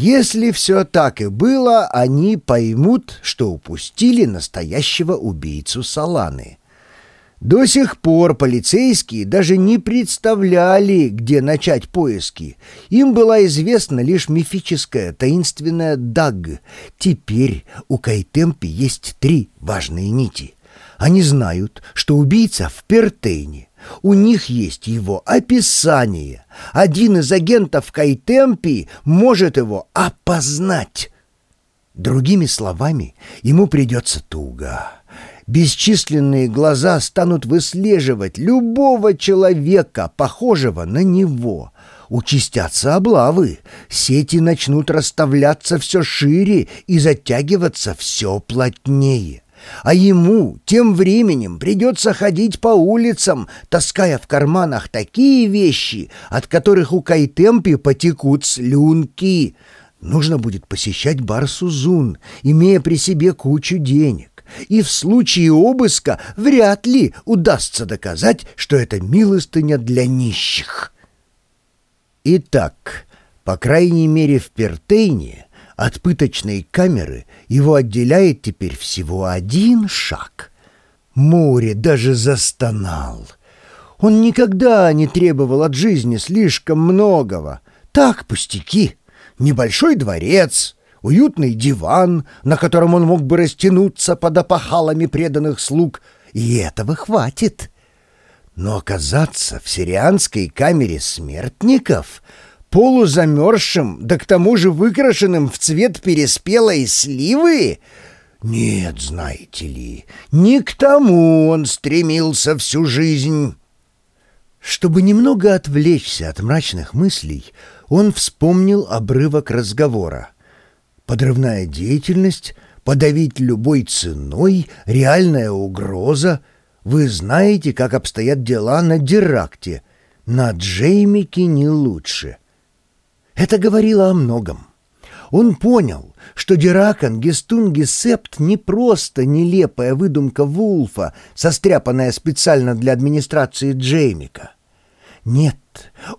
Если все так и было, они поймут, что упустили настоящего убийцу Саланы. До сих пор полицейские даже не представляли, где начать поиски. Им была известна лишь мифическая таинственная Даг. Теперь у Кайтемпи есть три важные нити. Они знают, что убийца в Пертейне. У них есть его описание. Один из агентов Кайтемпи может его опознать. Другими словами, ему придется туго. Бесчисленные глаза станут выслеживать любого человека, похожего на него. Участятся облавы, сети начнут расставляться все шире и затягиваться все плотнее. А ему тем временем придется ходить по улицам, таская в карманах такие вещи, от которых у Кайтемпи потекут слюнки. Нужно будет посещать бар Сузун, имея при себе кучу денег и в случае обыска вряд ли удастся доказать, что это милостыня для нищих. Итак, по крайней мере в Пертейне от пыточной камеры его отделяет теперь всего один шаг. Море даже застонал. Он никогда не требовал от жизни слишком многого. Так, пустяки. Небольшой дворец, уютный диван, на котором он мог бы растянуться под опахалами преданных слуг, и этого хватит. Но оказаться в сирианской камере смертников, полузамерзшим, да к тому же выкрашенным в цвет переспелой сливы, нет, знаете ли, не к тому он стремился всю жизнь. Чтобы немного отвлечься от мрачных мыслей, он вспомнил обрывок разговора. Подрывная деятельность, подавить любой ценой, реальная угроза. Вы знаете, как обстоят дела на Диракте. На Джеймике не лучше. Это говорило о многом. Он понял, что Диракон Гестунги Септ не просто нелепая выдумка Вулфа, состряпанная специально для администрации Джеймика. Нет,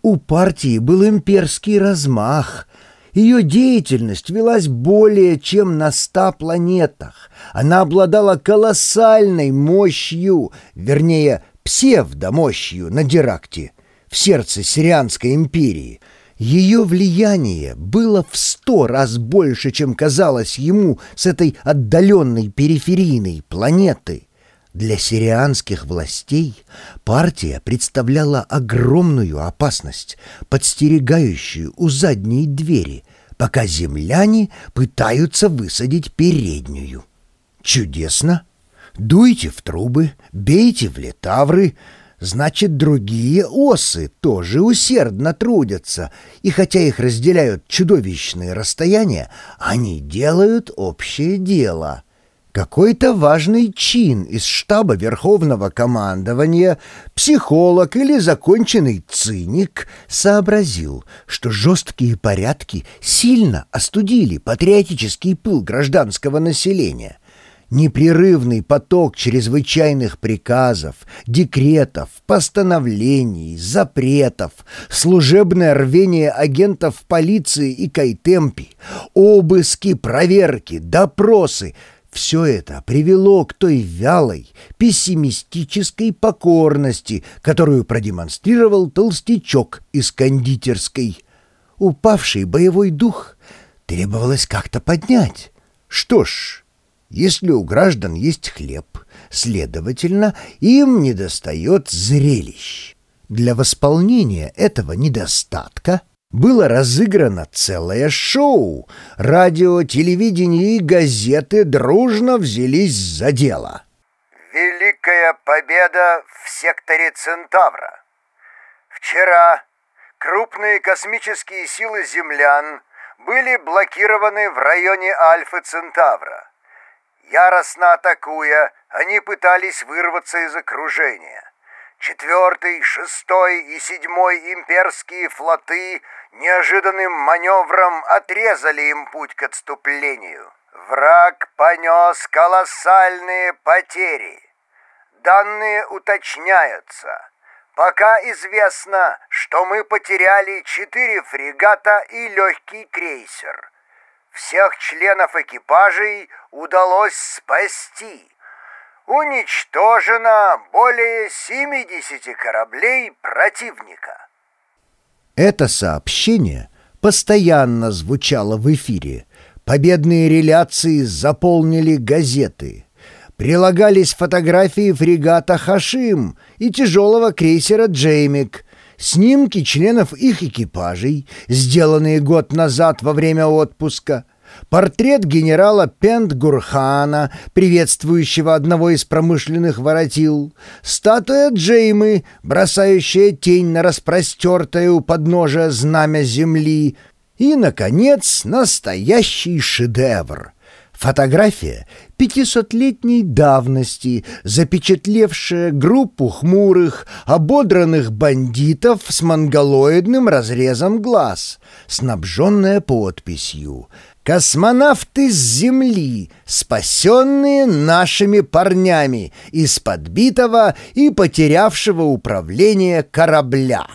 у партии был имперский размах, ее деятельность велась более чем на ста планетах. Она обладала колоссальной мощью, вернее, псевдомощью на Диракте, в сердце Сирианской империи. Ее влияние было в сто раз больше, чем казалось ему с этой отдаленной периферийной планеты. Для сирианских властей партия представляла огромную опасность, подстерегающую у задней двери, пока земляне пытаются высадить переднюю. Чудесно! Дуйте в трубы, бейте в летавры, значит, другие осы тоже усердно трудятся, и хотя их разделяют чудовищные расстояния, они делают общее дело — какой-то важный чин из штаба Верховного командования, психолог или законченный циник сообразил, что жесткие порядки сильно остудили патриотический пыл гражданского населения. Непрерывный поток чрезвычайных приказов, декретов, постановлений, запретов, служебное рвение агентов полиции и кайтемпи, обыски, проверки, допросы — все это привело к той вялой, пессимистической покорности, которую продемонстрировал толстячок из кондитерской. Упавший боевой дух требовалось как-то поднять. Что ж, если у граждан есть хлеб, следовательно, им недостает зрелищ. Для восполнения этого недостатка было разыграно целое шоу. Радио, телевидение и газеты дружно взялись за дело. Великая победа в секторе Центавра. Вчера крупные космические силы землян были блокированы в районе Альфы Центавра. Яростно атакуя, они пытались вырваться из окружения. Четвертый, шестой и седьмой имперские флоты неожиданным маневром отрезали им путь к отступлению. Враг понес колоссальные потери. Данные уточняются. Пока известно, что мы потеряли четыре фрегата и легкий крейсер. Всех членов экипажей удалось спасти. Уничтожено более 70 кораблей противника. Это сообщение постоянно звучало в эфире. Победные реляции заполнили газеты. Прилагались фотографии фрегата «Хашим» и тяжелого крейсера «Джеймик», снимки членов их экипажей, сделанные год назад во время отпуска, портрет генерала Пент-Гурхана, приветствующего одного из промышленных воротил, статуя Джеймы, бросающая тень на распростертое у подножия знамя земли, и, наконец, настоящий шедевр — Фотография пятисотлетней давности, запечатлевшая группу хмурых, ободранных бандитов с монголоидным разрезом глаз, снабженная подписью «Космонавты с Земли, спасенные нашими парнями из подбитого и потерявшего управление корабля».